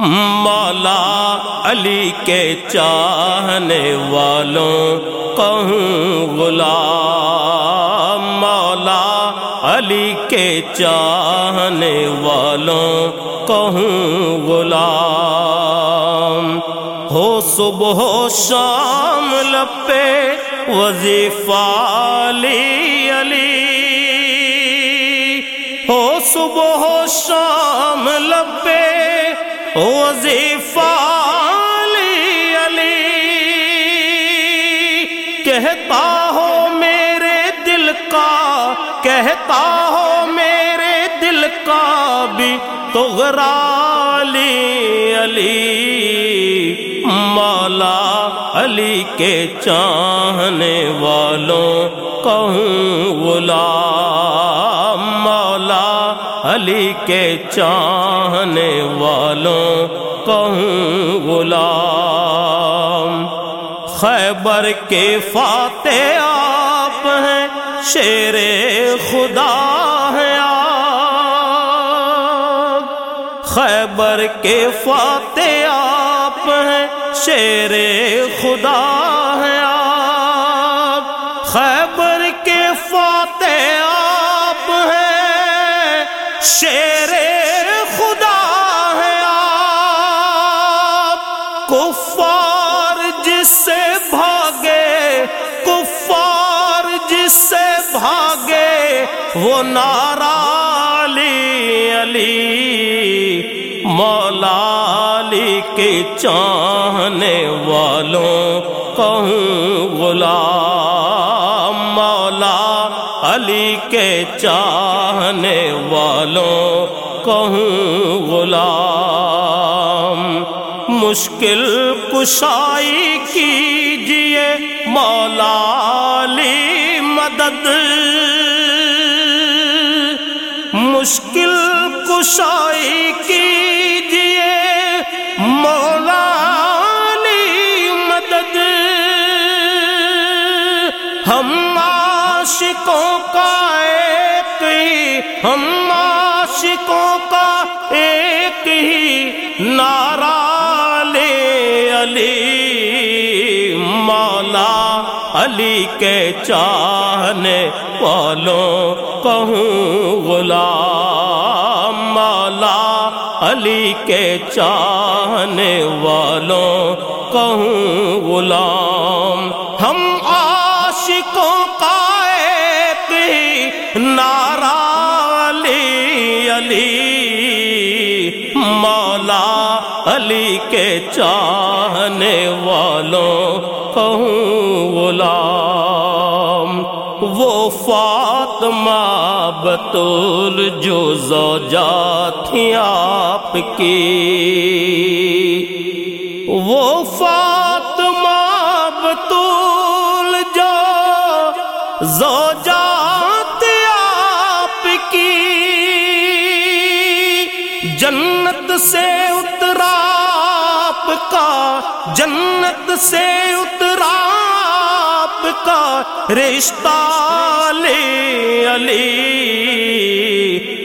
مولا علی کے چاہنے والوں کہوں غلام مولا علی کے چاہنے والوں کہوں غلام ہو صبح و شام لپے وظیفہ علی علی ہو صبح و شام لپے علی علی کہتا ہو میرے دل کا، کہتا ہو میرے دل کا بھی تو غرالی علی مولا علی کے چاہنے والوں کہوں غلام۔ علی کے چاہنے والوں کہوں غلام۔ خیبر کے فاتح آپ ہیں، شیر خدا ہیں آپ۔ خیبر کے فاتح آپ ہیں، شیر خدا ہیں آپ۔ خیبر شیر خدا ہے آپ۔ کفار جس سے بھاگے، کفار جس سے بھاگے، وہ نارالی علی مولا علی کے چاہنے والوں کہوں غلام۔ علی کے چاہنے والوں کہوں غلام مشکل کشائی کیجیے مولا علی مدد مشکل کشائی کیجیے مولا علی مدد ہم ہم عاشقوں کا ایک ہی نعرہ لے علی، مولا علی کے چاہنے والوں کہوں غلام، مولا علی کے چاہنے والوں کہوں غلام۔ ہم عاشقوں کا ایک ہی نعرہ علی، مولا علی کے چاہنے والوں کہوں غلام، وہ فاطمہ بطول جو زوجا تھی آپ کی۔ وہ فاطمہ بطول جو زوجا جنت سے اترا آپ کا رشتہ لے علی،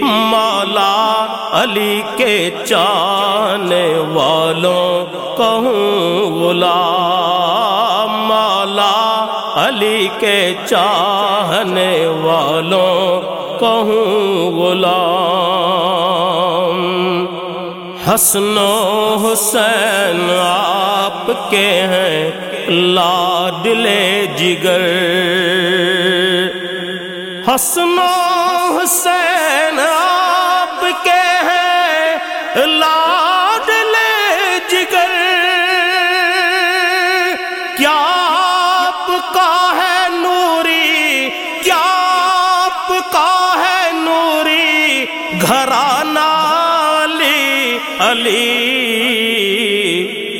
مولا علی کے چاہنے والوں کہوں غلام، مولا علی کے چاہنے والوں کہوں غلام۔ حسن و حسین آپ کے ہیں لاڈلے جگر۔ حسن و حسین آپ کے ہیں لاڈلے جگر۔ کیا آپ کا ہے نوری؟ کیا آپ کا ہے نوری؟ گھرانہ علی،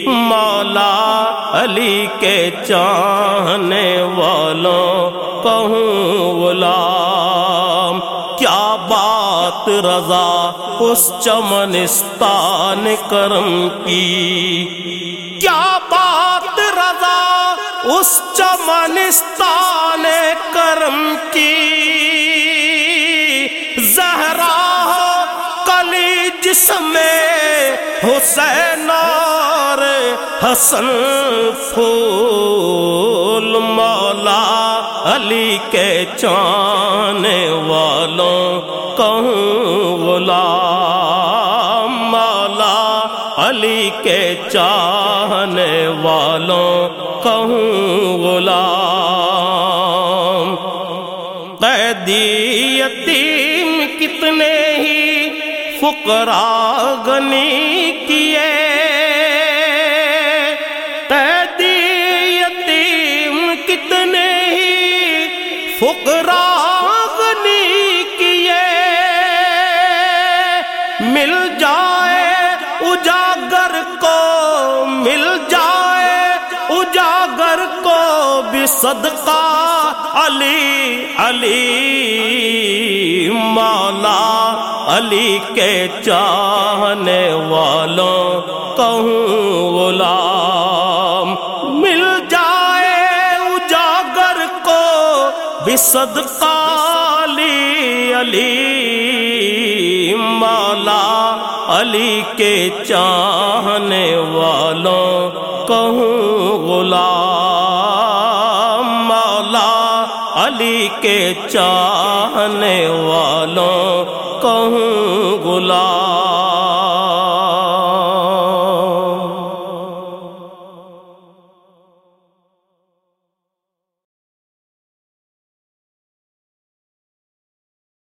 مولا علی کے چاہنے والوں کہوں غلام۔ کیا بات رضا اس چمنستان کرم کی؟ کیا بات رضا اس چمنستان کرم کی؟ زہرا ہو کلی جس میں حسین حسن پھول مولا علی کے چانے والوں کہوں غلام مولا علی کے چاہنے والوں کہوں غلام قیدی یتیم کتنے ہی فقرا گنی کیے۔ قیدی یتیم کتنے ہی فقرا غنی کیے۔ مل جائے اجاگر کو، مل جائے اجاگر کو بھی صدقہ۔ علی علی مولا علی کے چاہنے والوں کہوں غلام، مل جائے اجاگر کو بھی صدقہ علی علی مولا، علی کے چاہنے والوں کہوں غلام، مولا، علی کے چاہنے